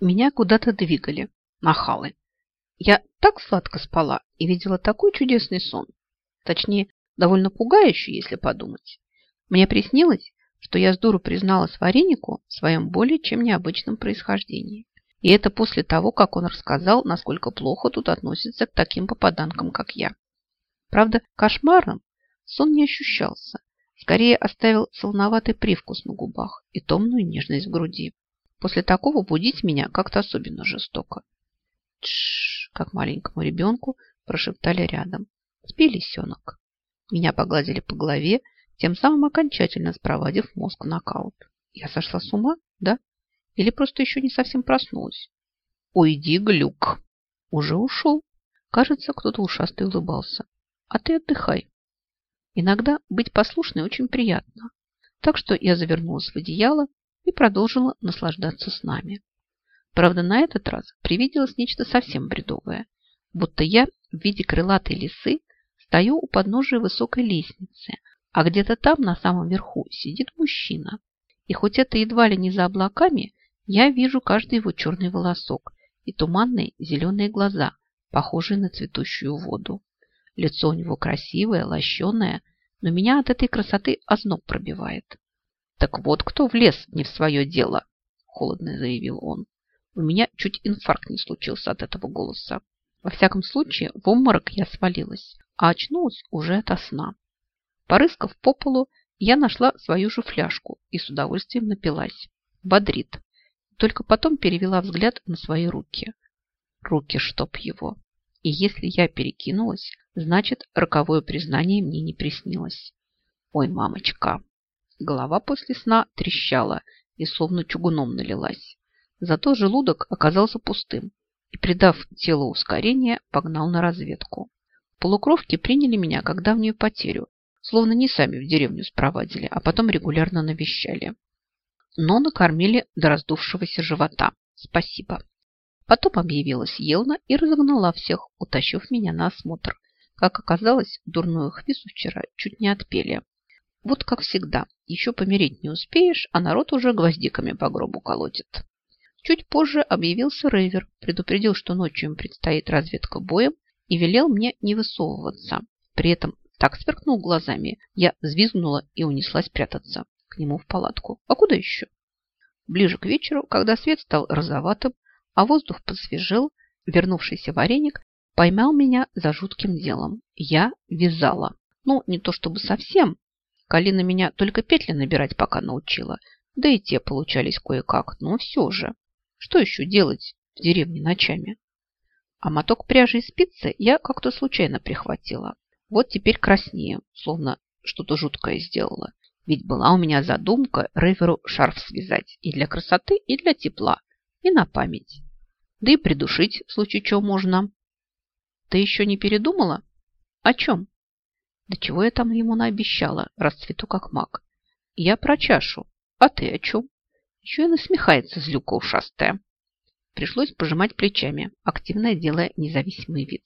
Меня куда-то двигали, нахалы. Я так сладко спала и видела такой чудесный сон. Точнее, довольно пугающий, если подумать. Мне приснилось, что я с дуру призналась Варенику в своем более чем необычном происхождении. И это после того, как он рассказал, насколько плохо тут относятся к таким попаданкам, как я. Правда, кошмарным сон не ощущался. Скорее оставил солоноватый привкус на губах и томную нежность в груди. После такого будить меня как-то особенно жестоко. Тш, как маленькому ребенку прошептали рядом. Спи, лисенок. Меня погладили по голове, тем самым окончательно спровадив мозг нокаут. Я сошла с ума, да? Или просто еще не совсем проснулась? Уйди, глюк. Уже ушел. Кажется, кто-то ушастый улыбался. А ты отдыхай. Иногда быть послушной очень приятно. Так что я завернулась в одеяло и продолжила наслаждаться с нами. Правда, на этот раз привиделось нечто совсем бредовое, будто я в виде крылатой лисы стою у подножия высокой лестницы, а где-то там, на самом верху, сидит мужчина. И хоть это едва ли не за облаками, я вижу каждый его черный волосок и туманные зеленые глаза, похожие на цветущую воду. Лицо у него красивое, лощеное, но меня от этой красоты озноб пробивает. «Так вот кто влез не в свое дело», – холодно заявил он. У меня чуть инфаркт не случился от этого голоса. Во всяком случае, в обморок я свалилась, а очнулась уже ото сна. Порыскав по полу, я нашла свою же фляжку и с удовольствием напилась. Бодрит. Только потом перевела взгляд на свои руки. Руки, чтоб его. И если я перекинулась, значит, роковое признание мне не приснилось. Ой, мамочка, Голова после сна трещала и словно чугуном налилась. Зато желудок оказался пустым и, придав телу ускорение, погнал на разведку. Полукровки приняли меня как давнюю потерю, словно не сами в деревню спровадили, а потом регулярно навещали. Но накормили до раздувшегося живота. Спасибо. Потом объявилась Елна и разогнала всех, утащив меня на осмотр. Как оказалось, дурную хвису вчера чуть не отпели. Вот как всегда, еще помереть не успеешь, а народ уже гвоздиками по гробу колотит. Чуть позже объявился Рейвер, предупредил, что ночью им предстоит разведка боем и велел мне не высовываться. При этом так сверкнул глазами, я взвизгнула и унеслась прятаться к нему в палатку. А куда еще? Ближе к вечеру, когда свет стал розоватым, а воздух посвежел, вернувшийся вареник поймал меня за жутким делом. Я вязала. Ну, не то чтобы совсем, Калина меня только петли набирать пока научила, да и те получались кое-как, но все же. Что еще делать в деревне ночами? А моток пряжи и спицы я как-то случайно прихватила. Вот теперь краснее, словно что-то жуткое сделала. Ведь была у меня задумка Реверу шарф связать и для красоты, и для тепла, и на память. Да и придушить, в случае чего можно. Ты еще не передумала? О чем? Да чего я там ему наобещала? Расцвету как маг. Я про чашу. А ты о чем? Еще и насмехается злюка ушастая. Пришлось пожимать плечами, активно делая независимый вид.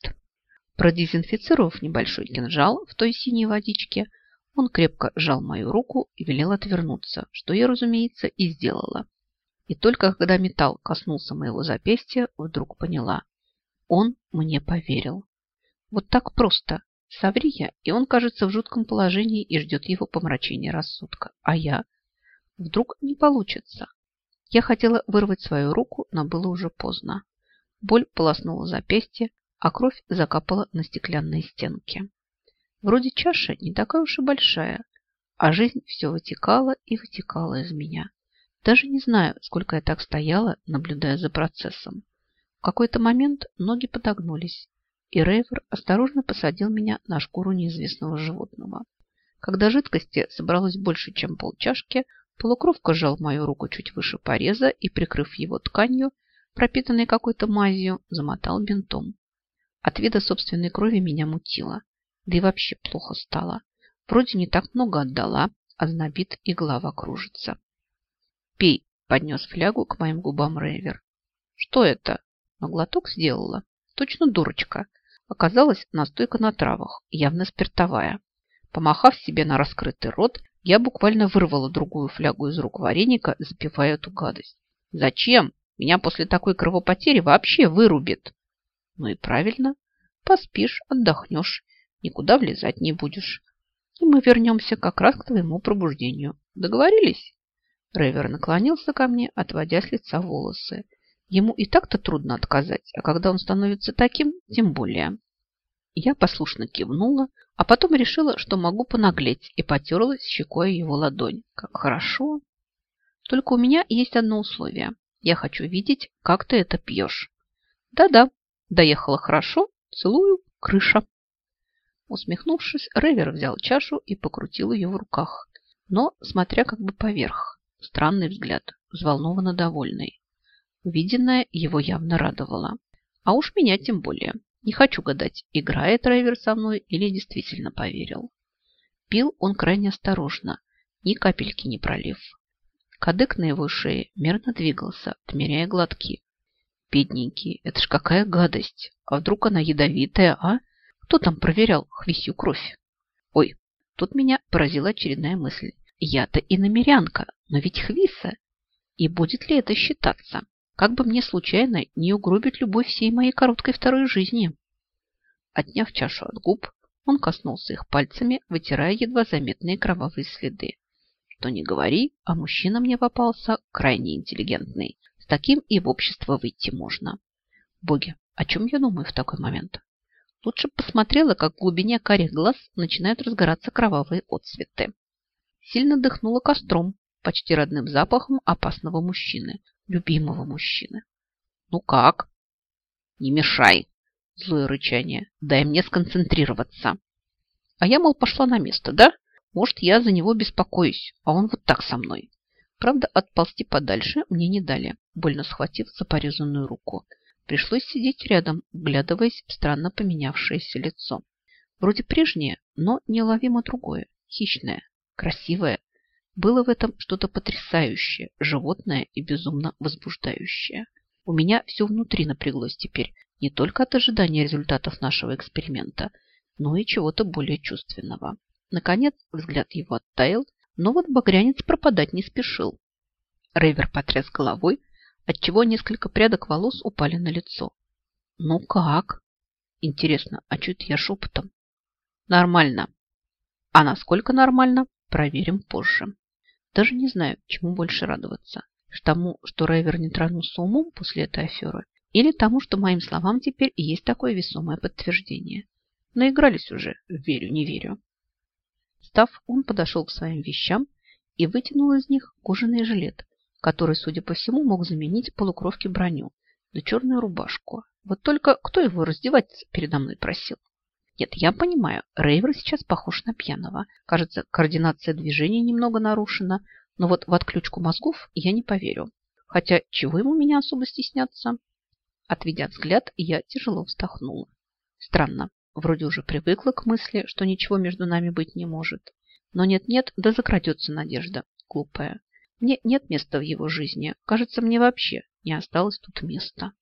Продезинфицировав небольшой кинжал в той синей водичке, он крепко сжал мою руку и велел отвернуться, что я, разумеется, и сделала. И только когда металл коснулся моего запястья, вдруг поняла. Он мне поверил. Вот так просто, Соври я, и он кажется в жутком положении и ждет его помрачения рассудка. А я? Вдруг не получится. Я хотела вырвать свою руку, но было уже поздно. Боль полоснула запястье, а кровь закапала на стеклянные стенки. Вроде чаша не такая уж и большая, а жизнь все вытекала и вытекала из меня. Даже не знаю, сколько я так стояла, наблюдая за процессом. В какой-то момент ноги подогнулись, и Рейвер осторожно посадил меня на шкуру неизвестного животного. Когда жидкости собралось больше, чем полчашки, полукровка сжал мою руку чуть выше пореза и, прикрыв его тканью, пропитанной какой-то мазью, замотал бинтом. От вида собственной крови меня мутило, да и вообще плохо стало. Вроде не так много отдала, а знобит и голова кружится. «Пей!» – поднес флягу к моим губам Рейвер. «Что это?» Но глоток сделала. Точно дурочка. Оказалась настойка на травах, явно спиртовая. Помахав себе на раскрытый рот, я буквально вырвала другую флягу из рук вареника, запивая эту гадость. «Зачем?» Меня после такой кровопотери вообще вырубит. Ну и правильно. Поспишь, отдохнешь, никуда влезать не будешь. И мы вернемся как раз к твоему пробуждению. Договорились? Рейвер наклонился ко мне, отводя с лица волосы. Ему и так-то трудно отказать, а когда он становится таким, тем более. Я послушно кивнула, а потом решила, что могу понаглеть, и потерлась щекой его ладонь. Как хорошо. Только у меня есть одно условие. Я хочу видеть, как ты это пьешь. Да-да, доехала хорошо, целую, крыша. Усмехнувшись, Ревер взял чашу и покрутил ее в руках, но смотря как бы поверх. Странный взгляд, взволнованно довольный. Увиденное его явно радовало. А уж меня тем более. Не хочу гадать, играет Райвер со мной или действительно поверил. Пил он крайне осторожно, ни капельки не пролив. Кадык на его шее мерно двигался, отмеряя глотки. Бедненький, это ж какая гадость! А вдруг она ядовитая, а? Кто там проверял хвисью кровь? Ой, тут меня поразила очередная мысль. Я-то и намерянка, но ведь хвиса. И будет ли это считаться? Как бы мне случайно не угробить любовь всей моей короткой второй жизни? Отняв чашу от губ, он коснулся их пальцами, вытирая едва заметные кровавые следы. Что не говори, а мужчина мне попался крайне интеллигентный. С таким и в общество выйти можно. Боги, о чем я думаю в такой момент? Лучше посмотрела, как в глубине карих глаз начинают разгораться кровавые отцветы. Сильно дыхнула костром, почти родным запахом опасного мужчины, любимого мужчины. «Ну как?» «Не мешай!» Злое рычание. «Дай мне сконцентрироваться!» А я, мол, пошла на место, да? Может, я за него беспокоюсь, а он вот так со мной. Правда, отползти подальше мне не дали, больно схватив за порезанную руку. Пришлось сидеть рядом, вглядываясь в странно поменявшееся лицо. Вроде прежнее, но неуловимо другое, хищное, красивое, было в этом что-то потрясающее, животное и безумно возбуждающее. У меня все внутри напряглось теперь, не только от ожидания результатов нашего эксперимента, но и чего-то более чувственного. Наконец взгляд его оттаял, но вот багрянец пропадать не спешил. Рейвер потряс головой, отчего несколько прядок волос упали на лицо. «Ну как?» «Интересно, а чуть я шепотом?» «Нормально». «А насколько нормально?» Проверим позже. Даже не знаю, чему больше радоваться. Тому, что Рейвер не тронулся умом после этой аферы, или тому, что моим словам теперь есть такое весомое подтверждение. Наигрались уже, верю, не верю. Став, он подошел к своим вещам и вытянул из них кожаный жилет, который, судя по всему, мог заменить полукровки броню, да черную рубашку. Вот только кто его раздевать передо мной просил? Нет, я понимаю, Рейвер сейчас похож на пьяного. Кажется, координация движений немного нарушена, но вот в отключку мозгов я не поверю. Хотя чего ему меня особо стесняться? Отведя взгляд, я тяжело вздохнула. Странно, вроде уже привыкла к мысли, что ничего между нами быть не может. Но нет-нет, да закрадется надежда, глупая. Мне нет места в его жизни. Кажется, мне вообще не осталось тут места.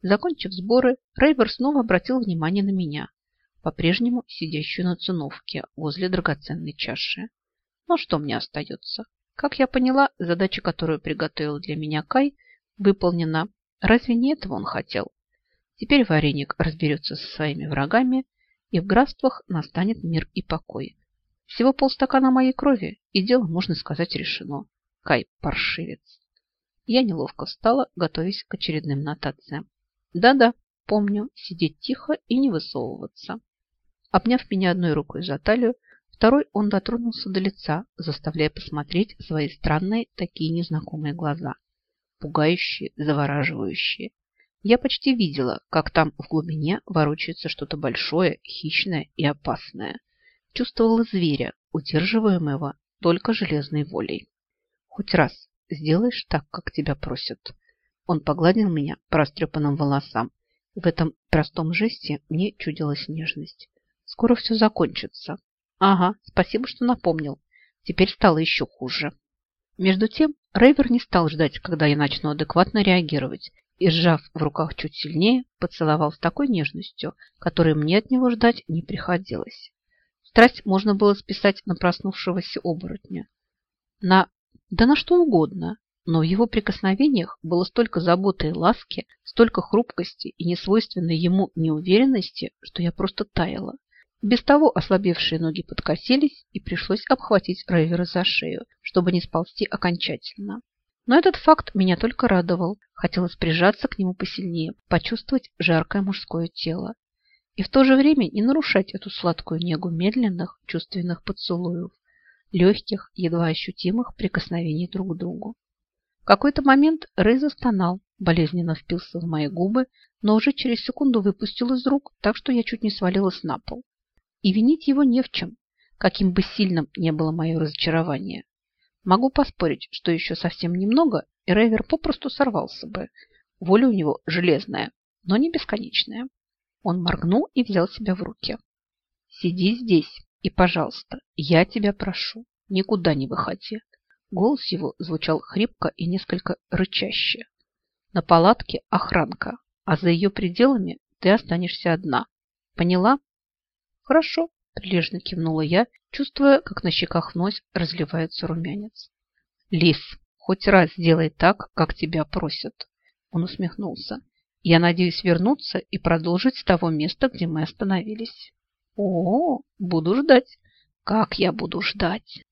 Закончив сборы, Рейвер снова обратил внимание на меня по-прежнему сидящую на циновке возле драгоценной чаши. Но что мне остается? Как я поняла, задача, которую приготовил для меня Кай, выполнена. Разве не этого он хотел? Теперь вареник разберется со своими врагами, и в графствах настанет мир и покой. Всего полстакана моей крови, и дело, можно сказать, решено. Кай – паршивец. Я неловко встала, готовясь к очередным нотациям. Да-да, помню, сидеть тихо и не высовываться. Обняв меня одной рукой за талию, второй он дотронулся до лица, заставляя посмотреть свои странные, такие незнакомые глаза. Пугающие, завораживающие. Я почти видела, как там в глубине ворочается что-то большое, хищное и опасное. Чувствовала зверя, удерживаемого только железной волей. Хоть раз сделаешь так, как тебя просят. Он погладил меня по растрепанным волосам. В этом простом жесте мне чудилась нежность. Скоро все закончится. Ага, спасибо, что напомнил. Теперь стало еще хуже. Между тем, Рейвер не стал ждать, когда я начну адекватно реагировать, и, сжав в руках чуть сильнее, поцеловал с такой нежностью, которой мне от него ждать не приходилось. Страсть можно было списать на проснувшегося оборотня. На... да на что угодно. но в его прикосновениях было столько заботы и ласки, столько хрупкости и несвойственной ему неуверенности, что я просто таяла. Без того ослабевшие ноги подкосились, и пришлось обхватить Рейвера за шею, чтобы не сползти окончательно. Но этот факт меня только радовал. Хотелось прижаться к нему посильнее, почувствовать жаркое мужское тело. И в то же время не нарушать эту сладкую негу медленных, чувственных поцелуев, легких, едва ощутимых прикосновений друг к другу. В какой-то момент Рэй застонал, болезненно впился в мои губы, но уже через секунду выпустил из рук, так что я чуть не свалилась на пол. И винить его не в чем, каким бы сильным не было мое разочарование. Могу поспорить, что еще совсем немного, и Рейвер попросту сорвался бы. Воля у него железная, но не бесконечная. Он моргнул и взял себя в руки. «Сиди здесь и, пожалуйста, я тебя прошу, никуда не выходи. Голос его звучал хрипко и несколько рычаще. На палатке охранка, а за ее пределами ты останешься одна. Поняла? Хорошо, прилежно кивнула я, чувствуя, как на щеках вновь разливается румянец. Лис, хоть раз сделай так, как тебя просят. Он усмехнулся. Я надеюсь вернуться и продолжить с того места, где мы остановились. О, буду ждать. Как я буду ждать.